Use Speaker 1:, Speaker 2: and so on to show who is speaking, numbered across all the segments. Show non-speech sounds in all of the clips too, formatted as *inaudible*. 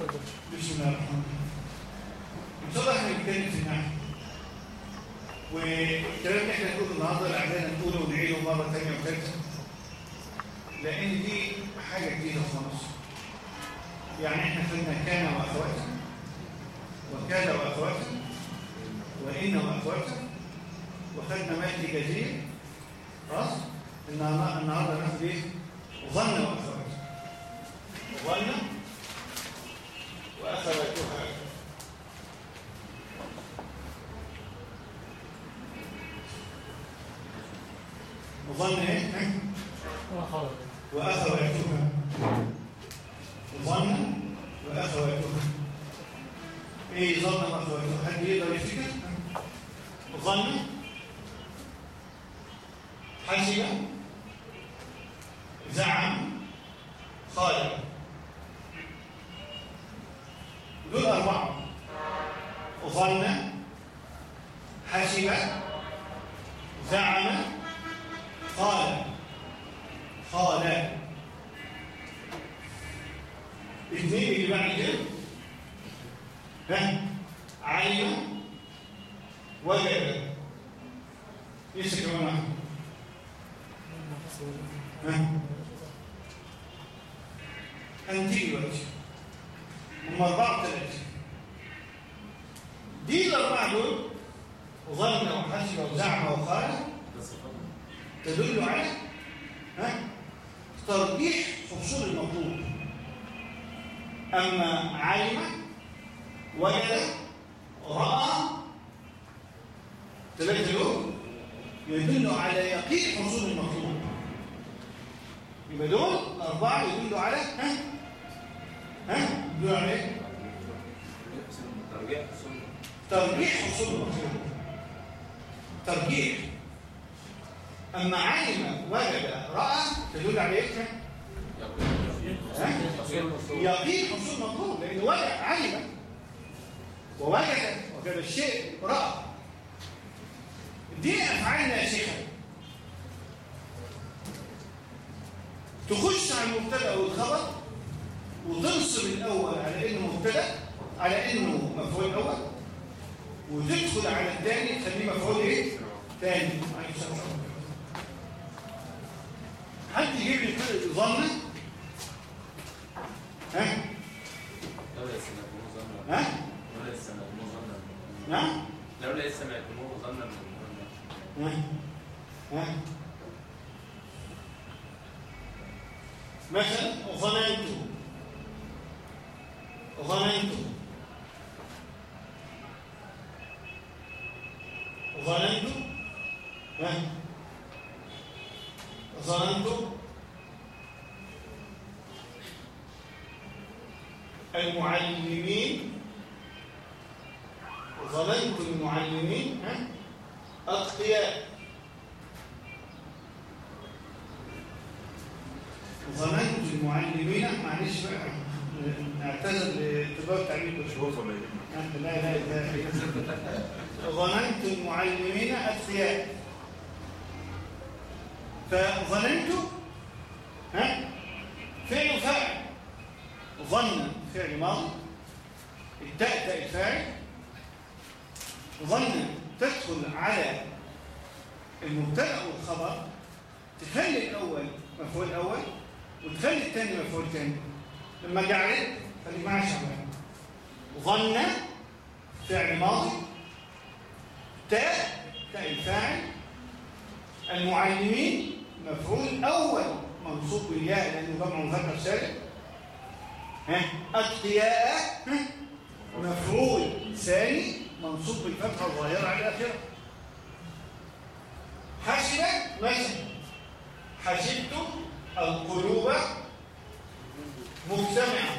Speaker 1: بسم الله الرحمن الرحيم. إحنا بنتكلم في النحو والكلام اللي إحنا نقوله النهارده الاعلان نقوله ونعيده مره ثانية وثالثه لأن دي حاجة جديده خالص يعني إحنا خدنا كان واخواتها وكان واخواتها وان واخواتها وخدنا مهدي جزير خلاص النهارده ناخد إيه ظن واخواتها زعم خالد دول أربعة ظن حسب زعم قال قال الاثنين اللي بعد ها؟ علم وجد ليس كمان واحد هنتيجي دلوقتي هم أربعة ثلاثة دي الأربعة دول ظن وحسب وزعم وقال تدل على ترجيح حصول المطلوب أما علم وجد رأى دول يدل على يقين حصول المطلوب يبقى دول الأربعة يدلوا على ها؟ ها؟ يدلوا على إيه؟ ترجيح حصول المطلوب ترجيح. أما علم وجد رأى تدل على إيه؟ ها؟ يقين حصول مطلوب لأنه وجد علم ووجد وجد الشيء رأى. دي أفعال ناسخة تخش على المبتدأ والخبر وتنصب الأول على إنه مبتدأ على إنه مفعول أول وتدخل على الثاني تخليه مفعول إيه؟ ثاني حد يجيب لي كده ظن ها؟ ها؟ نعم؟
Speaker 2: لولا لسه ما يكونوه ظنا من
Speaker 1: ها؟ ها؟ مثلا ظننت ظننت ظننت ها؟ ظننت المعلمين. ظننت المعلمين أتقياء ظننت المعلمين معلش بقى نعتذر لاتباع التعليم
Speaker 3: شوف ولا إيه
Speaker 1: لا لا لا. ظننت المعلمين أتقياء فظننت ها؟ فعل فاعل. ظن فعل ماضي. التاء تاء الفاعل. ظن تدخل على المبتدأ والخبر. تخلي الأول مفعول اول وتخلي الثاني مفعول ثاني لما جعلت معايا شباب ظن فعل ماضي تاء تاء الفاعل المعلمين مفعول أول منصوب بالياء لأنه جمع مذكر سالم ها؟ أتقياء ها؟ مفعول ثاني منصوب بالفتحة الظاهرة على الاخره حسب مثلا حسبت القلوب مجتمعه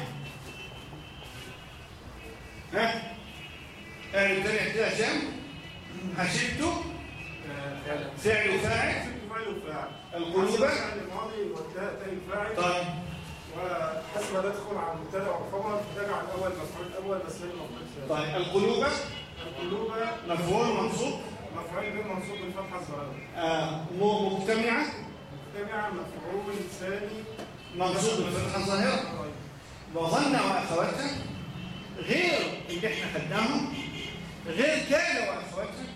Speaker 1: ها؟ قال الثاني كده عشان حسبت
Speaker 4: فعلا
Speaker 1: فعل وفاعل؟ القلوب. طيب.
Speaker 4: وحسب تدخل على المبتدا والخبر تجعل الأول مفعول الأول بس غير مفعول
Speaker 1: طيب. القلوب.
Speaker 4: القلوب
Speaker 1: مفعول منصوب.
Speaker 4: مفعول به منصوب بالفتحه
Speaker 1: آه م- مجتمعة.
Speaker 4: مجتمع مفعول ثاني.
Speaker 1: منصوب بالفتحه الظاهره
Speaker 4: طيب.
Speaker 1: وظن واخواتها غير اللي إحنا خدناهم غير كاد واخواتها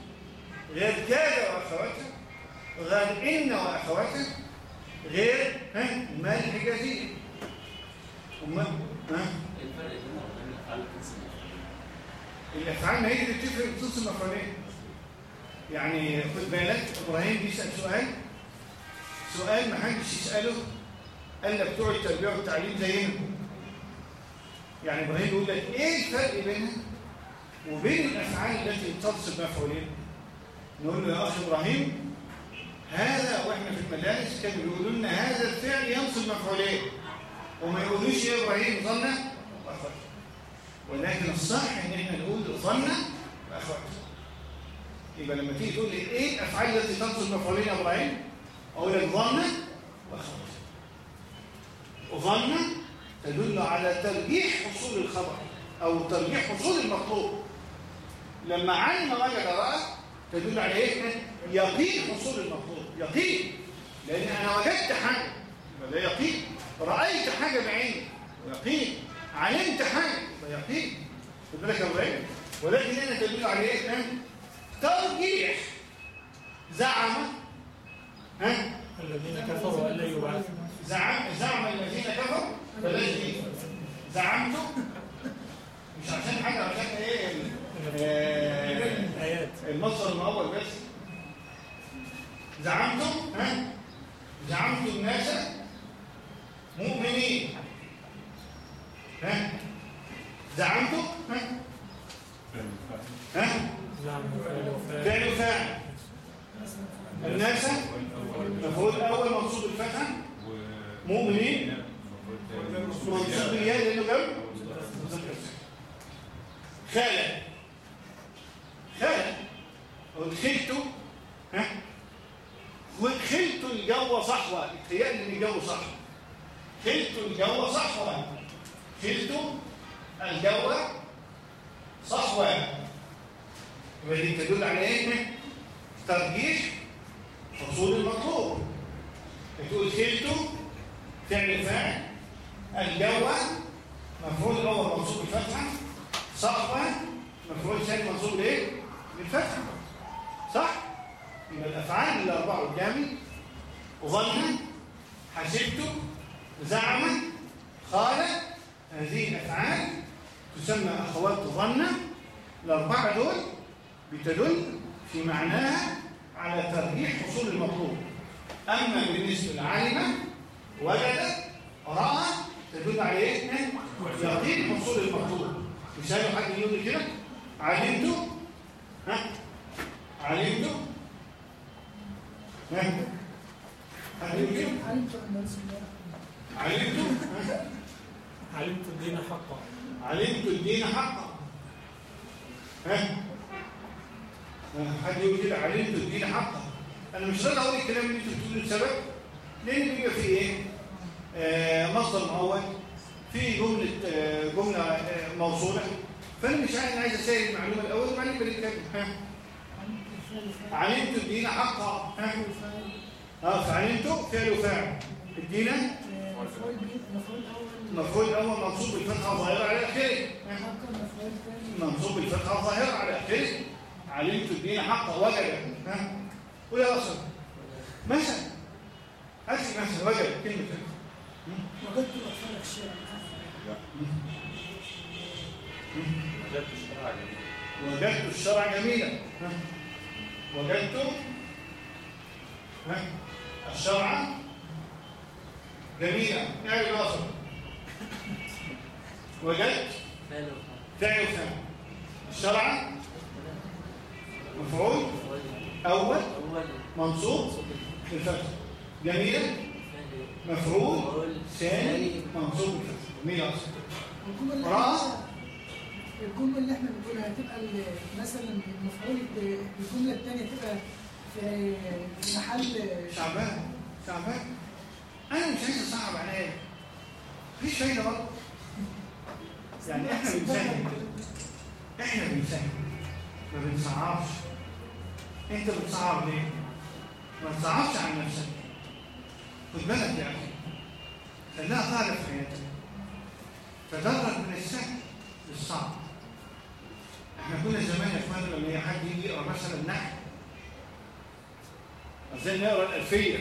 Speaker 1: غير كاد واخواتها غير إن واخواتها غير ها المال الحجازية وما
Speaker 2: الفرق الافعال الجنسيه؟
Speaker 1: الافعال ما هي اللي بتفرق بخصوص المفعولين يعني خد بالك إبراهيم بيسأل سؤال سؤال ما حدش يساله الا بتوع التربيه والتعليم زينا يعني إبراهيم بيقول لك إيه الفرق بينها؟ وبين الأفعال التي تنصب مفعولين نقول له يا أخي إبراهيم هذا وإحنا في المدارس كانوا بيقولوا لنا هذا الفعل ينصب مفعولين وما يقولوش يا إبراهيم ظن واخوات ولكن الصح إن إحنا نقول ظن واخوات يبقى لما تيجي تقول لي إيه الأفعال التي تنصب مفعولين يا إبراهيم أقول لك ظن وظن تدل على ترجيح حصول الخبر أو ترجيح حصول المطلوب. لما علم وجد رأى تدل على إيه؟ يقين حصول المطلوب. يقين. لأن أنا وجدت يبقى ده يقين. رأيت حاجة بعيني. يقين. علمت حاجة. يبقى يقين. خد بالك يا ولكن هنا تدل على ها؟ ترجيح زعم. ها؟
Speaker 4: الذين كفروا أن لا يبعثوا.
Speaker 1: زعم زعم الذين كفروا بلاش دي زعمت مش عشان حاجة عشان إيه؟ ال- آه، المصدر الأول بس. زعمتم ها؟ زعمت الناس مؤمنين. ها؟ زعمتم ها؟ ها؟
Speaker 4: فعل وفاعل
Speaker 1: الناس مفعول الأول منصوب الفتحه مؤمنين. منصوب الياء لأنه جنب خالق خالق ودخلت ها؟ ودخلت الجو صحوة. اتهيألي إن الجو صح خلت الجو صحوة. خلت الجو صحوة. يبقى دي تدل على إيه؟ ترجيح حصول المطلوب. تقول خلت فعل فاعل الجو مفعول الأول منصوب بالفتحة. صحوه مفعول ثاني منصوب بايه بالفتحة. صح؟ يبقى الأفعال الأربعة قدامي. ظن حسبت زعم قال هذه الأفعال تسمى أخوات ظن. الأربعة دول بتدل في معناها على ترجيح حصول المطلوب. أما بالنسبة لعلم وجد راى تدل على إيه؟ يقين حصول المطلوب مثال حد يقول كده؟ علمت ها؟ علمت ها؟ علمت؟
Speaker 4: علمت الدين حقا.
Speaker 1: علمت الدين حقا. ها؟ حد يقول كده؟ علمت الدين حقا. أنا مش راضي أقول الكلام اللي أنتوا بتقولوا السبب لأن بيبقى فيه إيه؟ آه مصدر مؤول في جملة آه جملة آه موصولة. فأنا مش عايز عايز اسال المعلومة الأول وبعدين بنتكلم ها؟ علمت الدين حقا؟ ها؟ آه فعلمت فعل وفاعل. الدين؟ مفعول الأول منصوب بالفتحة الظاهره على آخره؟ منصوب بالفتحة الظاهره على آخره. علمت الدين حقا وجد ها؟ قول يا اصل مثلا لي مثلا وجد كلمة.
Speaker 3: وجدت أطفال الشارع
Speaker 2: وجدت الشرع جميل
Speaker 1: وجدت الشرع جميلا؟ وجدت؟ الشرع جميلا. يعني الأصل. وجدت فعل وفعل الشرع مفعول. أول. منصوب. بالفتح. جميلا مفعول ثاني منصوب بالفتح جميل اصل
Speaker 3: الجمل اللي. احنا- الجملة اللي إحنا بنقولها هتبقى مثلا المفعول ب- الجملة الثانية تبقى في محل
Speaker 1: شعبان. شعبان. أنا مش عايز أصعب عليا. مفيش فايدة برضه. يعني إحنا بنسهل. إحنا بنسهل. ما بنصعبش. أنت بتصعب ليه؟ ما تصعبش على نفسك. خد بالك خليها قاعدة في حياتك تدرج من السهل للصعب. إحنا كنا زمان يا اخوانا لما حد يجي يقرأ مثلا نحو. إزاي نقرأ الألفية؟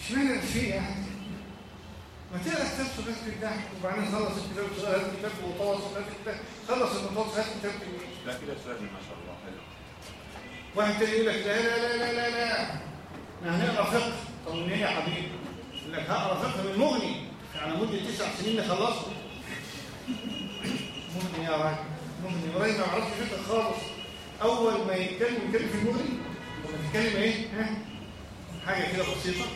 Speaker 1: إشمعنى الألفية يعني ما تقرأ كتاب في النحو وبعدين خلص الكتاب هات كتاب المتوسط هات كتاب خلص المتوسط هات كتاب كبير
Speaker 2: لا كده سهل ما شاء الله. حلو.
Speaker 1: واحد تاني يقول لك لا لا لا لا لا لا. إحنا هنقرأ فقه. منين يا حبيبي؟ لك هقرأ فقه من مغني. على مده تسع سنين نخلصه. مغني يا راجل. مغني. وراجل ما يعرفش فقه خالص. أول ما يتكلم يتكلم في المغني يتكلم إيه؟ ها؟ حاجة كده بسيطة.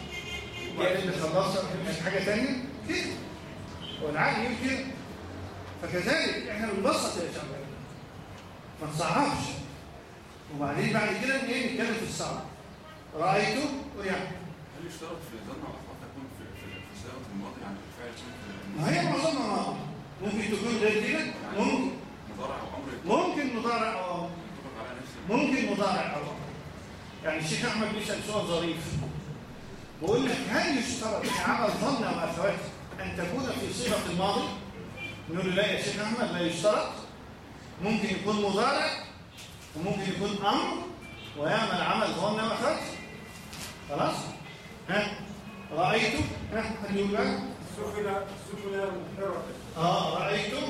Speaker 1: وبعدين نخلصها. حاجة ثانية كده. والعقل كده. فكذلك إحنا بنبسط يا شباب ما تصعبش وبعدين بعد كده إيه؟ نتكلم في الصعب. رأيته؟ ويعني
Speaker 2: هل يشترط في ظن الأخطاء تكون في صياغة الماضي يعني الفعل يكون
Speaker 1: ما هي معظمها ممكن تكون غير كده ممكن.
Speaker 2: مضارع أو أمر
Speaker 1: ممكن مضارع
Speaker 2: أو نفس
Speaker 1: ممكن مضارع أو أمر. يعني الشيخ أحمد بيسأل سؤال ظريف. بقول لك هل يشترط في عمل ظن واخواته أن تكون في صيغه الماضي؟ نقول له لا يا شيخ أحمد لا يشترط. ممكن يكون مضارع وممكن يكون أمر ويعمل عمل ظن واخواته خلاص؟ ها؟ رايته ها؟ هل يقول بقى
Speaker 4: سفن سفن محرة
Speaker 1: آه رايته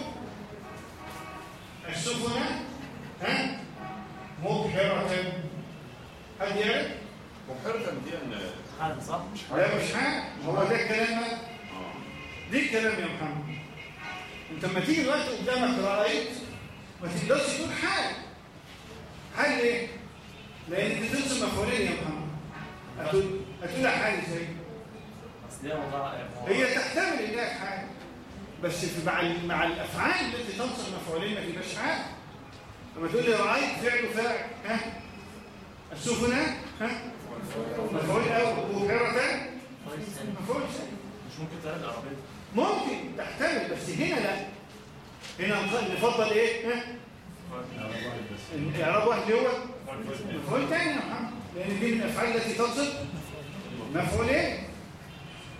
Speaker 1: السفن ها؟ مبهرة. حد يعرف؟
Speaker 2: مبحرة دي أن
Speaker 5: حال صح؟
Speaker 2: مش
Speaker 1: لا مش حاجة هو ده الكلام. دي الكلام يا محمد. أنت لما تيجي الوقت قدامك رأيت؟ ما تقدرش تقول حال حال إيه؟ لأن أنت تنصب مفعولين يا محمد. هتقول هتقول حال إزاي؟
Speaker 5: اصل هي
Speaker 1: تحتمل إنها حال بس في مع مع الأفعال التي تنصب مفعولين ما تبقاش حال لما تقول لي رايت فعل وفاعل. ها؟ السفن ها؟ مفعول أول. مبهرة مفعول ثاني
Speaker 5: مش ممكن تقرا العربية.
Speaker 1: ممكن تحتمل بس هنا لا. هنا نف- نفضل إيه؟ ها؟ الاعراب واحد هو مفعول تاني يا محمد. لأن دي من الافعال التي تنصب مفعولين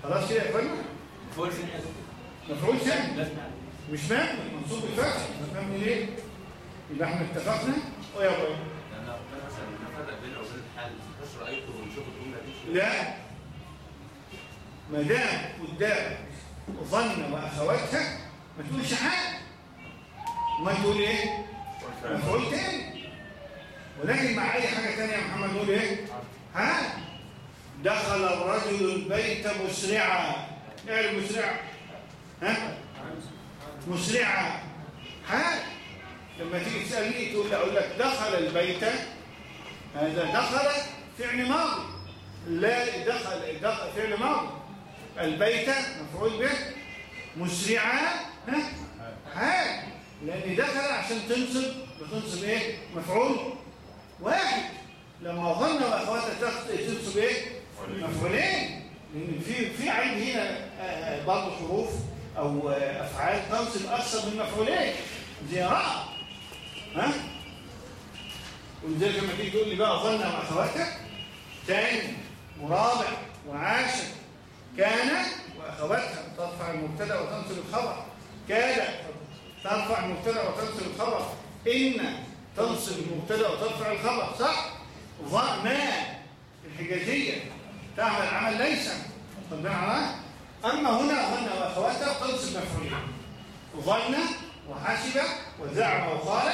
Speaker 1: خلاص كده يا اخوانا
Speaker 5: فوق الفين
Speaker 1: مفعول ثاني. مش مبني منصوب بالفتح مبني ليه يبقى إحنا اتفقنا. ويا
Speaker 2: لأن دي
Speaker 1: لا ما دام قدامك ظن وأخواتها ما تقولش حاجة. ما تقول إيه؟ مفعول تاني ولكن مع أي حاجة تانية يا محمد نقول إيه؟ ها؟ دخل الرجل البيت مسرعا. إيه المسرع؟ ها؟ مسرعا. حال لما تيجي تسالني تقول لي أقول لك دخل البيت. هذا دخل فعل ماضي. لا دخل دخل فعل ماضي. البيت مفعول به مسرعا. ها؟ حال لأن دخل عشان تنصب بتنصب إيه؟ مفعول. واحد. لما ظن واخواتها تخ- تنصب إيه مفعولين. لأن في في عندي هنا آه، برضه حروف أو آه، أفعال تنصب أكثر من مفعولين. زي راى ها ولذلك لما تيجي تقول لي بقى ظن واخواتها تاني ورابع وعاشر. كان وأخواتها ترفع المبتدأ وتنصب الخبر. كاد ترفع المبتدأ وتنصب الخبر. إن تنصب المبتدأ وترفع الخبر صح؟ ظ- ما الحجازية تعمل عمل ليس. طب معايا أما هنا ظن واخواتها تنصب مفعولين. ظن وحسب وزعم وقال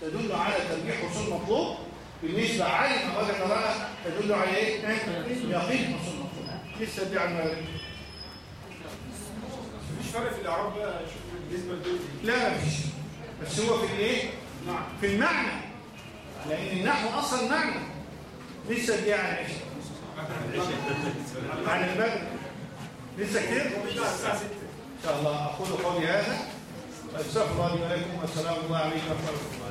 Speaker 1: تدل على ترجيح حصول مطلوب. بالنسبة علم وجد رأى تدل على إيه؟ يقين حصول مطلوب. لسه دي المغرب
Speaker 4: مفيش فرق في الإعراب بقى شوف بالنسبة لدول
Speaker 1: لا مفيش. بس هو في الإيه؟ في المعنى. لأن النحو أصلا معنى. لسه دي *laughs* عن إيش؟ عن المغرب لسه كتير؟
Speaker 4: على 6
Speaker 1: إن شاء الله أقول قولي هذا. وأستغفر الله لي ولكم والسلام الله عليكم ورحمة الله.